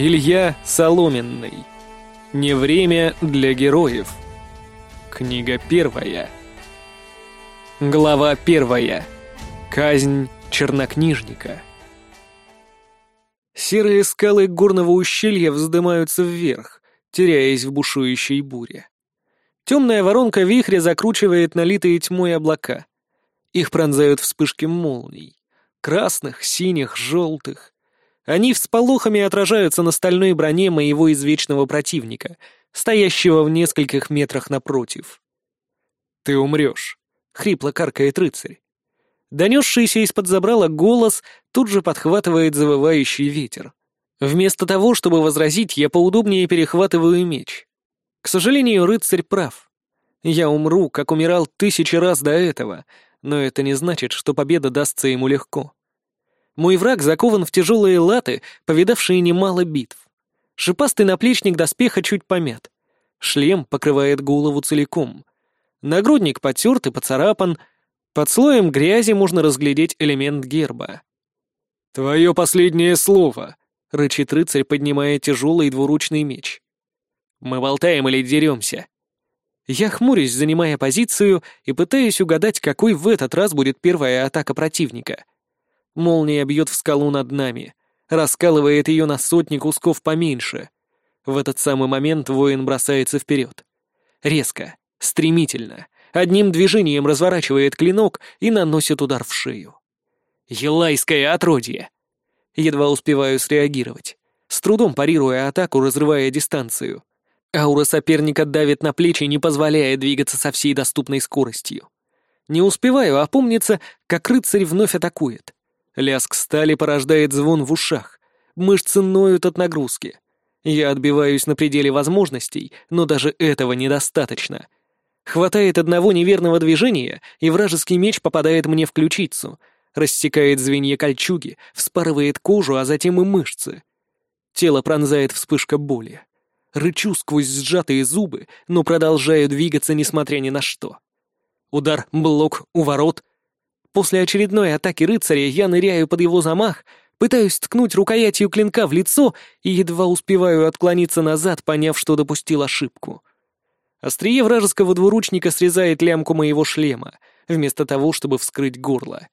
Илья Соломенный. Не время для героев. Книга первая. Глава первая. Казнь чернокнижника. Серые скалы горного ущелья вздымаются вверх, теряясь в бушующей буре. Темная воронка вихря закручивает налитые тьмой облака. Их пронзают вспышки молний. Красных, синих, желтых. Они всполохами отражаются на стальной броне моего извечного противника, стоящего в нескольких метрах напротив. «Ты умрешь», — хрипло каркает рыцарь. Донесшийся из-под забрала голос тут же подхватывает завывающий ветер. Вместо того, чтобы возразить, я поудобнее перехватываю меч. К сожалению, рыцарь прав. Я умру, как умирал тысячи раз до этого, но это не значит, что победа дастся ему легко. Мой враг закован в тяжелые латы, повидавшие немало битв. Шипастый наплечник доспеха чуть помят. Шлем покрывает голову целиком. Нагрудник потерт и поцарапан. Под слоем грязи можно разглядеть элемент герба. «Твое последнее слово», — рычит рыцарь, поднимая тяжелый двуручный меч. «Мы болтаем или деремся?» Я хмурюсь, занимая позицию, и пытаюсь угадать, какой в этот раз будет первая атака противника — Молния бьет в скалу над нами, раскалывает ее на сотни кусков поменьше. В этот самый момент воин бросается вперед. Резко, стремительно, одним движением разворачивает клинок и наносит удар в шею. Елайское отродье! Едва успеваю среагировать. С трудом парируя атаку, разрывая дистанцию. Аура соперника давит на плечи, не позволяя двигаться со всей доступной скоростью. Не успеваю опомниться, как рыцарь вновь атакует. Лязг стали порождает звон в ушах. Мышцы ноют от нагрузки. Я отбиваюсь на пределе возможностей, но даже этого недостаточно. Хватает одного неверного движения, и вражеский меч попадает мне в ключицу, рассекает звенья кольчуги, вспарывает кожу, а затем и мышцы. Тело пронзает вспышка боли. Рычу сквозь сжатые зубы, но продолжаю двигаться, несмотря ни на что. Удар, блок, уворот, После очередной атаки рыцаря я ныряю под его замах, пытаюсь ткнуть рукоятью клинка в лицо и едва успеваю отклониться назад, поняв, что допустил ошибку. Острие вражеского двуручника срезает лямку моего шлема, вместо того, чтобы вскрыть горло.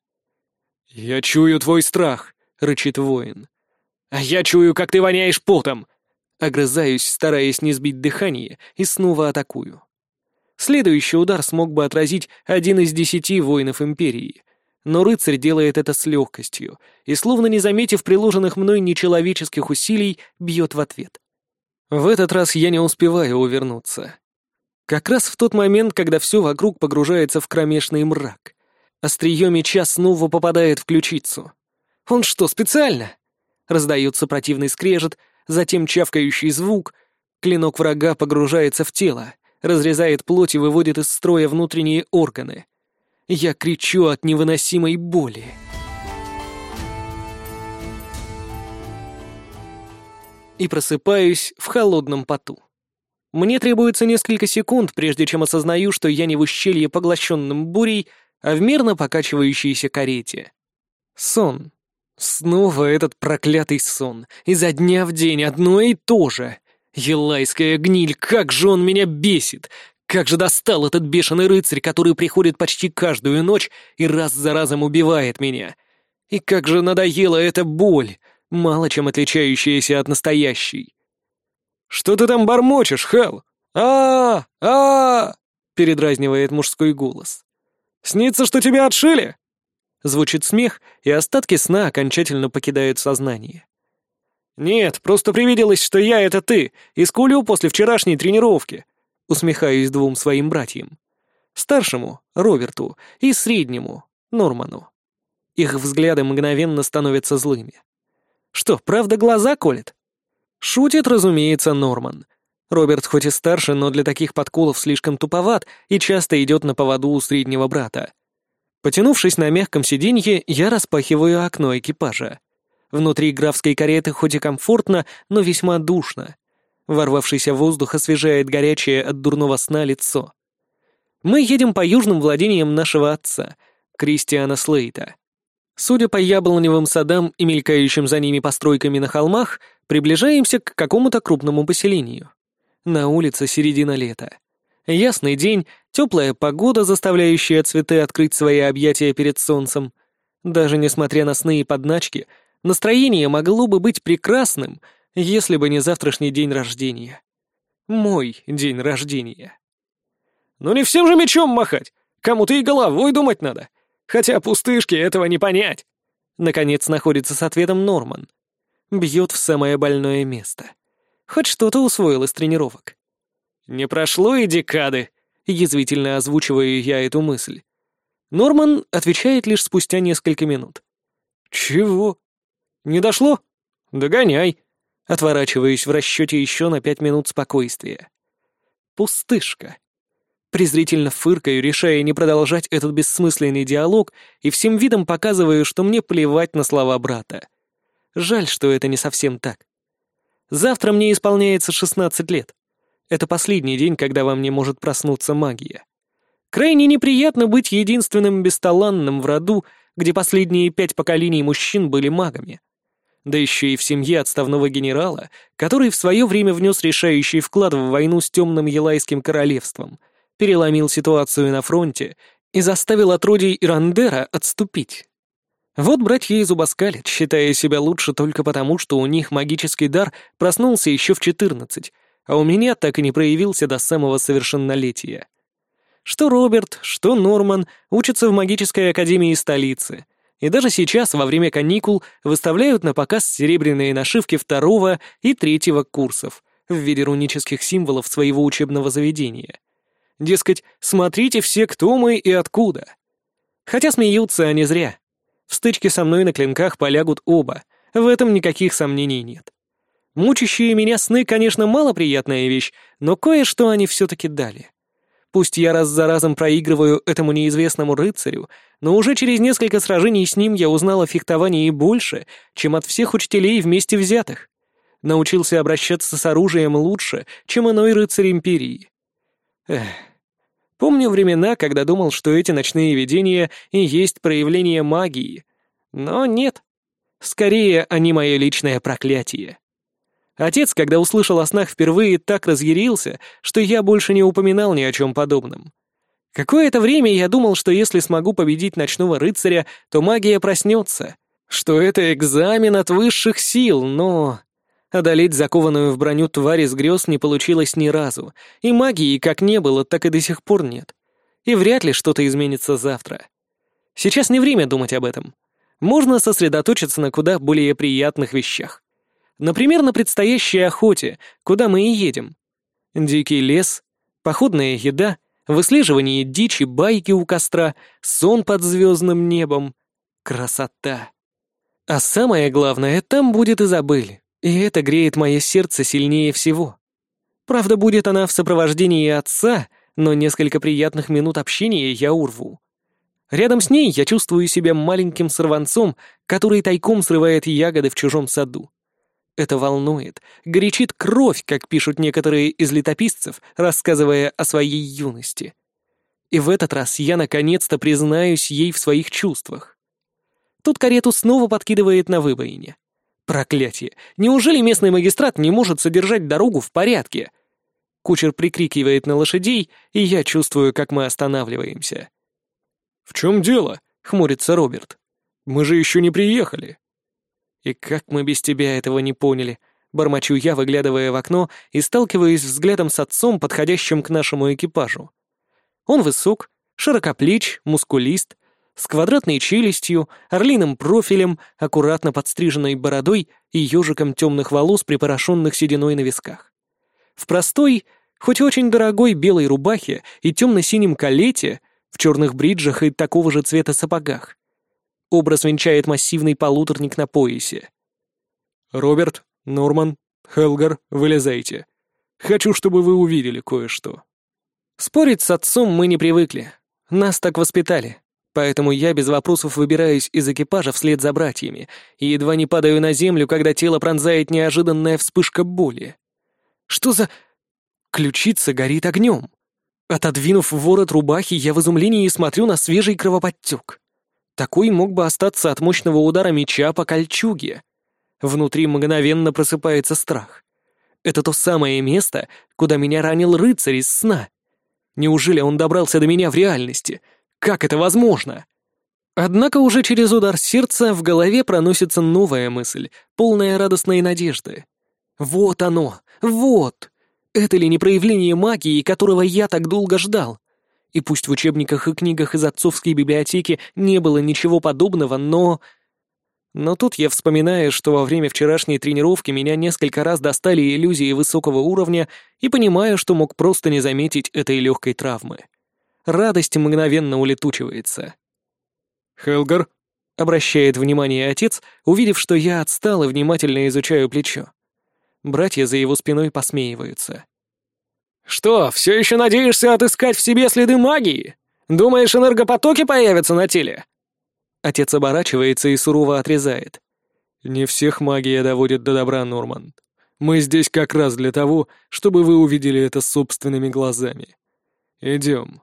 «Я чую твой страх», — рычит воин. «А я чую, как ты воняешь потом!» Огрызаюсь, стараясь не сбить дыхание, и снова атакую. Следующий удар смог бы отразить один из десяти воинов Империи. Но рыцарь делает это с легкостью и, словно не заметив приложенных мной нечеловеческих усилий, бьет в ответ. В этот раз я не успеваю увернуться. Как раз в тот момент, когда все вокруг погружается в кромешный мрак. Острие меча снова попадает в ключицу. «Он что, специально?» Раздается противный скрежет, затем чавкающий звук. Клинок врага погружается в тело, разрезает плоть и выводит из строя внутренние органы. Я кричу от невыносимой боли. И просыпаюсь в холодном поту. Мне требуется несколько секунд, прежде чем осознаю, что я не в ущелье, поглощенном бурей, а в мирно покачивающейся карете. Сон. Снова этот проклятый сон. Изо дня в день одно и то же. Елайская гниль, как же он меня бесит! Как же достал этот бешеный рыцарь, который приходит почти каждую ночь и раз за разом убивает меня. И как же надоела эта боль, мало чем отличающаяся от настоящей. «Что ты там бормочешь, Хэл? а а, -а, передразнивает мужской голос. «Снится, что тебя отшили?» Звучит смех, и остатки сна окончательно покидают сознание. «Нет, просто привиделось, что я — это ты, и скулю после вчерашней тренировки усмехаюсь двум своим братьям. Старшему, Роберту, и среднему, Норману. Их взгляды мгновенно становятся злыми. Что, правда глаза колет? Шутит, разумеется, Норман. Роберт хоть и старше, но для таких подколов слишком туповат и часто идет на поводу у среднего брата. Потянувшись на мягком сиденье, я распахиваю окно экипажа. Внутри графской кареты хоть и комфортно, но весьма душно. Ворвавшийся воздух освежает горячее от дурного сна лицо. Мы едем по южным владениям нашего отца, Кристиана Слейта. Судя по яблоневым садам и мелькающим за ними постройками на холмах, Приближаемся к какому-то крупному поселению. На улице середина лета. Ясный день, теплая погода, заставляющая цветы открыть свои объятия перед солнцем. Даже несмотря на сны и подначки, настроение могло бы быть прекрасным, если бы не завтрашний день рождения. Мой день рождения. «Ну не всем же мечом махать! Кому-то и головой думать надо! Хотя пустышки этого не понять!» Наконец находится с ответом Норман. Бьет в самое больное место. Хоть что-то усвоил из тренировок. «Не прошло и декады», — язвительно озвучиваю я эту мысль. Норман отвечает лишь спустя несколько минут. «Чего? Не дошло? Догоняй!» Отворачиваюсь в расчете еще на пять минут спокойствия. Пустышка. Презрительно фыркаю, решая не продолжать этот бессмысленный диалог, и всем видом показываю, что мне плевать на слова брата. Жаль, что это не совсем так. Завтра мне исполняется 16 лет. Это последний день, когда во мне может проснуться магия. Крайне неприятно быть единственным бесталанным в роду, где последние пять поколений мужчин были магами. Да еще и в семье отставного генерала, который в свое время внес решающий вклад в войну с темным Елайским королевством, переломил ситуацию на фронте и заставил отродий Ирандера отступить. Вот братья из Убаскалит, считая себя лучше только потому, что у них магический дар проснулся еще в 14, а у меня так и не проявился до самого совершеннолетия. Что Роберт, что Норман учатся в магической академии столицы, и даже сейчас, во время каникул, выставляют на показ серебряные нашивки второго и третьего курсов в виде рунических символов своего учебного заведения. Дескать, смотрите все, кто мы и откуда. Хотя смеются они зря. В стычке со мной на клинках полягут оба, в этом никаких сомнений нет. Мучащие меня сны, конечно, малоприятная вещь, но кое-что они все-таки дали. Пусть я раз за разом проигрываю этому неизвестному рыцарю, но уже через несколько сражений с ним я узнал о фехтовании больше, чем от всех учителей вместе взятых. Научился обращаться с оружием лучше, чем иной рыцарь Империи. Эх. Помню времена, когда думал, что эти ночные видения и есть проявление магии. Но нет. Скорее, они мое личное проклятие. Отец, когда услышал о снах впервые, так разъярился, что я больше не упоминал ни о чем подобном. Какое-то время я думал, что если смогу победить ночного рыцаря, то магия проснется, что это экзамен от высших сил, но... Одолеть закованную в броню тварь из грез не получилось ни разу, и магии как не было, так и до сих пор нет. И вряд ли что-то изменится завтра. Сейчас не время думать об этом. Можно сосредоточиться на куда более приятных вещах. Например, на предстоящей охоте, куда мы и едем. Дикий лес, походная еда, выслеживание дичи, байки у костра, сон под звездным небом. Красота. А самое главное, там будет Изабель, и это греет мое сердце сильнее всего. Правда, будет она в сопровождении отца, но несколько приятных минут общения я урву. Рядом с ней я чувствую себя маленьким сорванцом, который тайком срывает ягоды в чужом саду. Это волнует, горячит кровь, как пишут некоторые из летописцев, рассказывая о своей юности. И в этот раз я наконец-то признаюсь ей в своих чувствах. Тут карету снова подкидывает на выбоине. Проклятие! Неужели местный магистрат не может содержать дорогу в порядке? Кучер прикрикивает на лошадей, и я чувствую, как мы останавливаемся. «В чем дело?» — хмурится Роберт. «Мы же еще не приехали». «И как мы без тебя этого не поняли?» Бормочу я, выглядывая в окно и сталкиваясь взглядом с отцом, подходящим к нашему экипажу. Он высок, широкоплеч, мускулист, с квадратной челюстью, орлиным профилем, аккуратно подстриженной бородой и ежиком темных волос, припорошенных сединой на висках. В простой, хоть очень дорогой белой рубахе и темно-синем калете, в черных бриджах и такого же цвета сапогах. Образ венчает массивный полуторник на поясе. «Роберт, Норман, Хелгар, вылезайте. Хочу, чтобы вы увидели кое-что». Спорить с отцом мы не привыкли. Нас так воспитали. Поэтому я без вопросов выбираюсь из экипажа вслед за братьями и едва не падаю на землю, когда тело пронзает неожиданная вспышка боли. Что за... Ключица горит огнем. Отодвинув ворот рубахи, я в изумлении смотрю на свежий кровоподтек. Такой мог бы остаться от мощного удара меча по кольчуге. Внутри мгновенно просыпается страх. Это то самое место, куда меня ранил рыцарь из сна. Неужели он добрался до меня в реальности? Как это возможно? Однако уже через удар сердца в голове проносится новая мысль, полная радостной надежды. Вот оно, вот! Это ли не проявление магии, которого я так долго ждал? И пусть в учебниках и книгах из отцовской библиотеки не было ничего подобного, но... Но тут я вспоминаю, что во время вчерашней тренировки меня несколько раз достали иллюзии высокого уровня и понимаю, что мог просто не заметить этой легкой травмы. Радость мгновенно улетучивается. «Хелгар», — обращает внимание отец, увидев, что я отстал и внимательно изучаю плечо. Братья за его спиной посмеиваются. «Что, все еще надеешься отыскать в себе следы магии? Думаешь, энергопотоки появятся на теле?» Отец оборачивается и сурово отрезает. «Не всех магия доводит до добра, Норман. Мы здесь как раз для того, чтобы вы увидели это собственными глазами. Идем».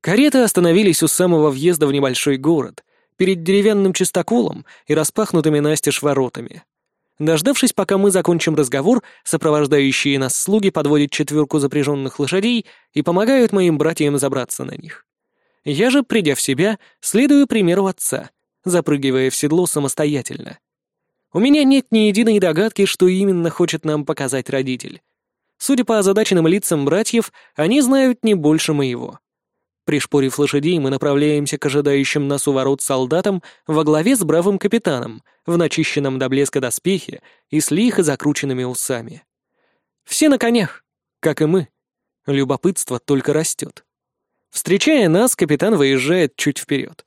Кареты остановились у самого въезда в небольшой город, перед деревянным чистоколом и распахнутыми настежь воротами. Дождавшись, пока мы закончим разговор, сопровождающие нас слуги подводят четверку запряженных лошадей и помогают моим братьям забраться на них. Я же, придя в себя, следую примеру отца, запрыгивая в седло самостоятельно. У меня нет ни единой догадки, что именно хочет нам показать родитель. Судя по озадаченным лицам братьев, они знают не больше моего. Пришпорив лошадей, мы направляемся к ожидающим нас у ворот солдатам во главе с бравым капитаном в начищенном до блеска доспехе и с лихо закрученными усами. Все на конях, как и мы. Любопытство только растет. Встречая нас, капитан выезжает чуть вперед.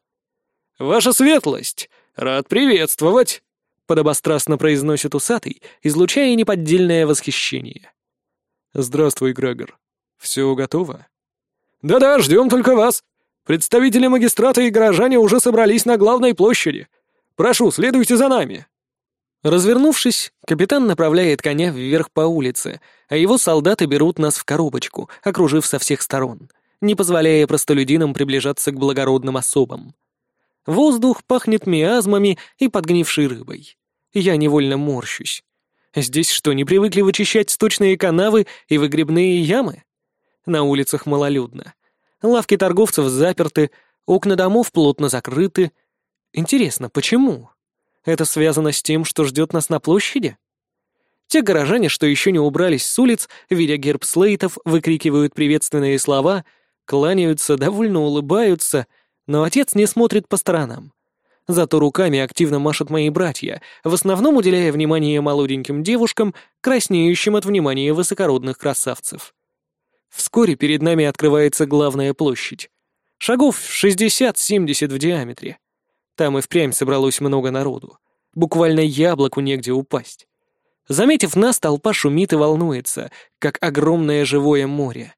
«Ваша светлость! Рад приветствовать!» подобострастно произносит усатый, излучая неподдельное восхищение. «Здравствуй, Грегор. Все готово?» «Да-да, ждем только вас. Представители магистрата и горожане уже собрались на главной площади. Прошу, следуйте за нами». Развернувшись, капитан направляет коня вверх по улице, а его солдаты берут нас в коробочку, окружив со всех сторон, не позволяя простолюдинам приближаться к благородным особам. Воздух пахнет миазмами и подгнившей рыбой. Я невольно морщусь. Здесь что, не привыкли вычищать сточные канавы и выгребные ямы? На улицах малолюдно. Лавки торговцев заперты, окна домов плотно закрыты. Интересно, почему? Это связано с тем, что ждет нас на площади? Те горожане, что еще не убрались с улиц, видя герб слейтов, выкрикивают приветственные слова, кланяются, довольно улыбаются, но отец не смотрит по сторонам. Зато руками активно машут мои братья, в основном уделяя внимание молоденьким девушкам, краснеющим от внимания высокородных красавцев. Вскоре перед нами открывается главная площадь. Шагов 60-70 в диаметре. Там и впрямь собралось много народу. Буквально яблоку негде упасть. Заметив нас, толпа шумит и волнуется, как огромное живое море.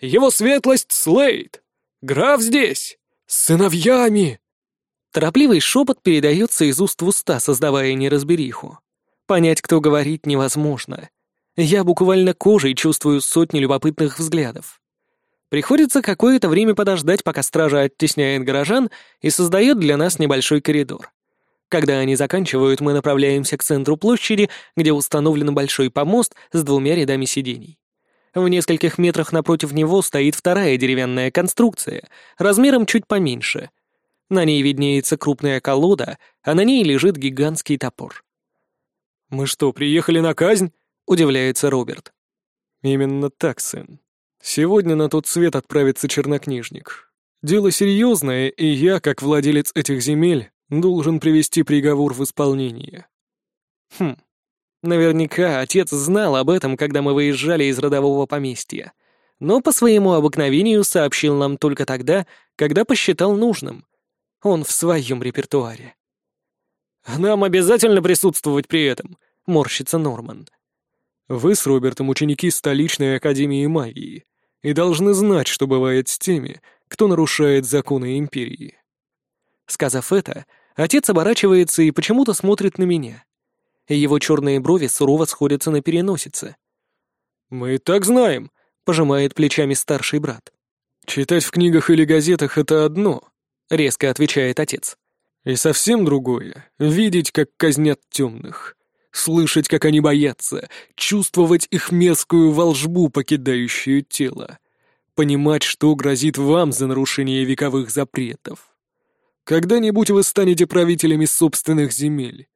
«Его светлость Слейд! Граф здесь! С сыновьями!» Торопливый шепот передается из уст в уста, создавая неразбериху. Понять, кто говорит, невозможно. Я буквально кожей чувствую сотни любопытных взглядов. Приходится какое-то время подождать, пока стража оттесняет горожан и создает для нас небольшой коридор. Когда они заканчивают, мы направляемся к центру площади, где установлен большой помост с двумя рядами сидений. В нескольких метрах напротив него стоит вторая деревянная конструкция, размером чуть поменьше. На ней виднеется крупная колода, а на ней лежит гигантский топор. «Мы что, приехали на казнь?» Удивляется Роберт. Именно так, сын. Сегодня на тот свет отправится чернокнижник. Дело серьезное, и я, как владелец этих земель, должен привести приговор в исполнение. Хм. Наверняка отец знал об этом, когда мы выезжали из родового поместья. Но по своему обыкновению сообщил нам только тогда, когда посчитал нужным. Он в своем репертуаре. «Нам обязательно присутствовать при этом», — морщится Норман. Вы с Робертом ученики столичной академии магии и должны знать, что бывает с теми, кто нарушает законы империи. Сказав это, отец оборачивается и почему-то смотрит на меня. Его черные брови сурово сходятся на переносице. «Мы так знаем», — пожимает плечами старший брат. «Читать в книгах или газетах — это одно», — резко отвечает отец. И совсем другое — видеть, как казнят темных, слышать, как они боятся, чувствовать их мерзкую волжбу, покидающую тело, понимать, что грозит вам за нарушение вековых запретов. Когда-нибудь вы станете правителями собственных земель.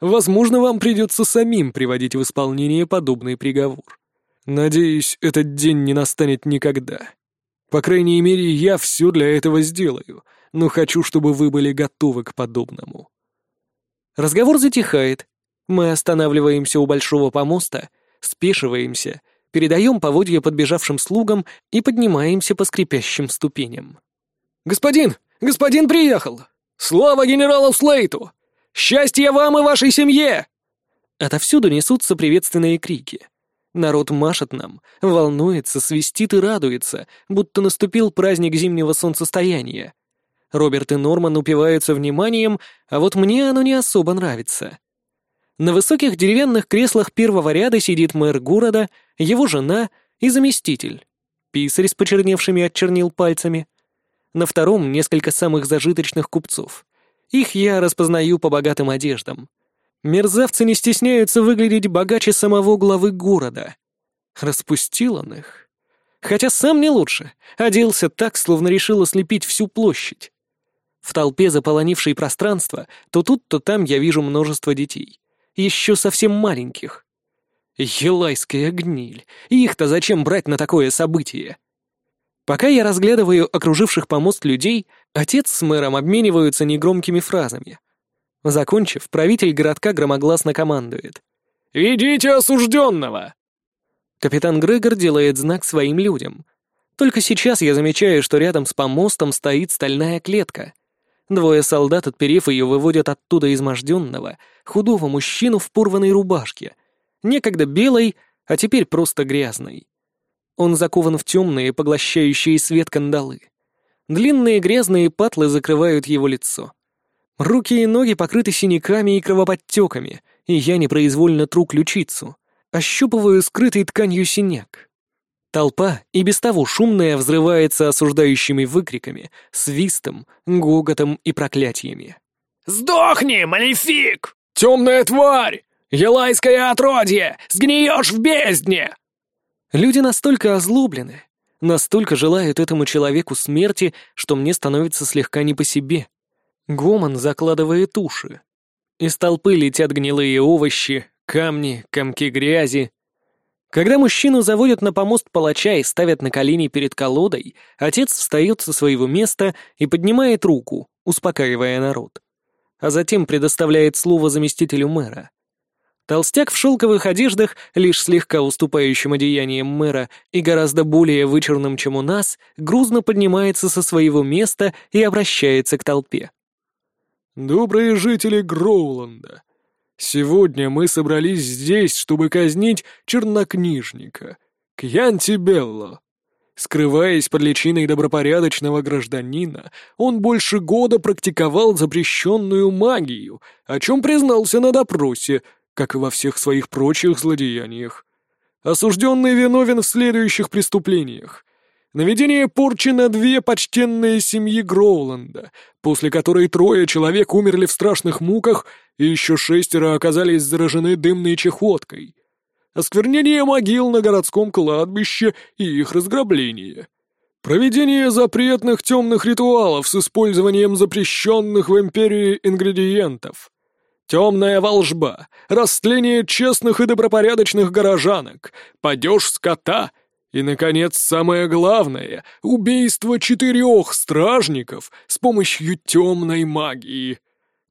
Возможно, вам придется самим приводить в исполнение подобный приговор. Надеюсь, этот день не настанет никогда. По крайней мере, я все для этого сделаю, но хочу, чтобы вы были готовы к подобному. Разговор затихает. Мы останавливаемся у большого помоста, спешиваемся, передаем поводья подбежавшим слугам и поднимаемся по скрипящим ступеням. «Господин! Господин приехал! Слава генералу Слейту! Счастья вам и вашей семье!» Отовсюду несутся приветственные крики. Народ машет нам, волнуется, свистит и радуется, будто наступил праздник зимнего солнцестояния. Роберт и Норман упиваются вниманием, а вот мне оно не особо нравится. На высоких деревянных креслах первого ряда сидит мэр города, его жена и заместитель. Писарь с почерневшими от чернил пальцами. На втором несколько самых зажиточных купцов. Их я распознаю по богатым одеждам. Мерзавцы не стесняются выглядеть богаче самого главы города. Распустил он их. Хотя сам не лучше. Оделся так, словно решил ослепить всю площадь. В толпе, заполонившей пространство, то тут, то там я вижу множество детей. Еще совсем маленьких. Елайская гниль. Их-то зачем брать на такое событие? Пока я разглядываю окруживших помост людей, отец с мэром обмениваются негромкими фразами. Закончив, правитель городка громогласно командует. «Ведите осужденного!» Капитан Грегор делает знак своим людям. Только сейчас я замечаю, что рядом с помостом стоит стальная клетка. Двое солдат, отперев ее, выводят оттуда изможденного, худого мужчину в порванной рубашке. Некогда белой, а теперь просто грязной. Он закован в темные, поглощающие свет кандалы. Длинные грязные патлы закрывают его лицо. Руки и ноги покрыты синяками и кровоподтеками, и я непроизвольно тру ключицу. Ощупываю скрытой тканью синяк. Толпа, и без того шумная, взрывается осуждающими выкриками, свистом, гоготом и проклятиями. «Сдохни, малефик! Темная тварь! Елайское отродье! Сгниешь в бездне!» Люди настолько озлоблены, настолько желают этому человеку смерти, что мне становится слегка не по себе. Гомон закладывает уши. Из толпы летят гнилые овощи, камни, комки грязи. Когда мужчину заводят на помост палача и ставят на колени перед колодой, отец встает со своего места и поднимает руку, успокаивая народ. А затем предоставляет слово заместителю мэра. Толстяк в шелковых одеждах, лишь слегка уступающим одеянием мэра и гораздо более вычурным, чем у нас, грузно поднимается со своего места и обращается к толпе. «Добрые жители Гроуланда, сегодня мы собрались здесь, чтобы казнить чернокнижника, Кьянти Белло. Скрываясь под личиной добропорядочного гражданина, он больше года практиковал запрещенную магию, о чем признался на допросе, как и во всех своих прочих злодеяниях. Осужденный виновен в следующих преступлениях наведение порчи на две почтенные семьи Гроуланда, после которой трое человек умерли в страшных муках и еще шестеро оказались заражены дымной чехоткой, осквернение могил на городском кладбище и их разграбление, проведение запретных темных ритуалов с использованием запрещенных в Империи ингредиентов, темная волжба, растление честных и добропорядочных горожанок, падеж скота — и, наконец, самое главное — убийство четырех стражников с помощью темной магии.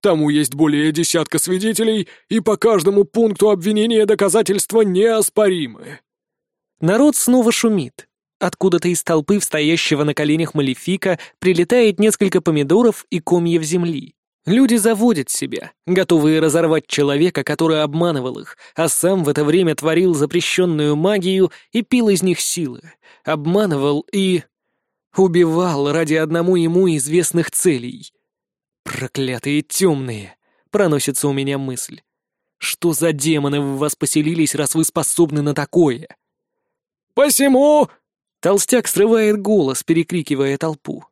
Тому есть более десятка свидетелей, и по каждому пункту обвинения доказательства неоспоримы. Народ снова шумит. Откуда-то из толпы, стоящего на коленях Малефика, прилетает несколько помидоров и комьев земли. Люди заводят себя, готовые разорвать человека, который обманывал их, а сам в это время творил запрещенную магию и пил из них силы, обманывал и... убивал ради одному ему известных целей. «Проклятые темные!» — проносится у меня мысль. «Что за демоны в вас поселились, раз вы способны на такое?» «Посему...» Толстяк срывает голос, перекрикивая толпу.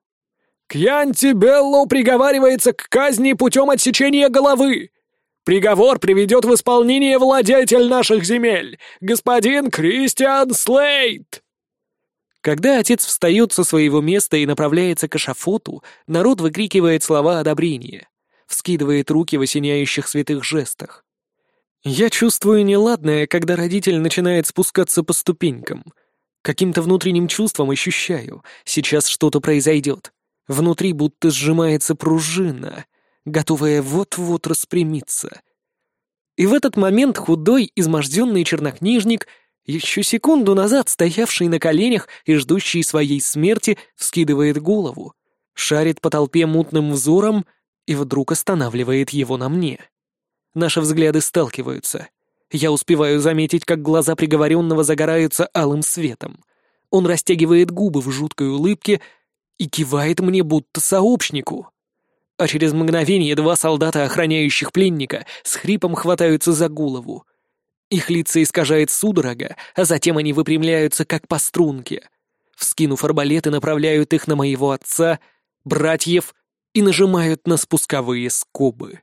Кьянти Белло приговаривается к казни путем отсечения головы. Приговор приведет в исполнение владетель наших земель, господин Кристиан Слейт!» Когда отец встает со своего места и направляется к эшафоту, народ выкрикивает слова одобрения, вскидывает руки в осеняющих святых жестах. Я чувствую неладное, когда родитель начинает спускаться по ступенькам. Каким-то внутренним чувством ощущаю, сейчас что-то произойдет. Внутри будто сжимается пружина, готовая вот-вот распрямиться. И в этот момент худой, изможденный чернокнижник, еще секунду назад стоявший на коленях и ждущий своей смерти, вскидывает голову, шарит по толпе мутным взором и вдруг останавливает его на мне. Наши взгляды сталкиваются. Я успеваю заметить, как глаза приговоренного загораются алым светом. Он растягивает губы в жуткой улыбке и кивает мне будто сообщнику а через мгновение два солдата, охраняющих пленника, с хрипом хватаются за голову. Их лица искажает судорога, а затем они выпрямляются, как по струнке. Вскинув арбалеты, направляют их на моего отца, братьев и нажимают на спусковые скобы.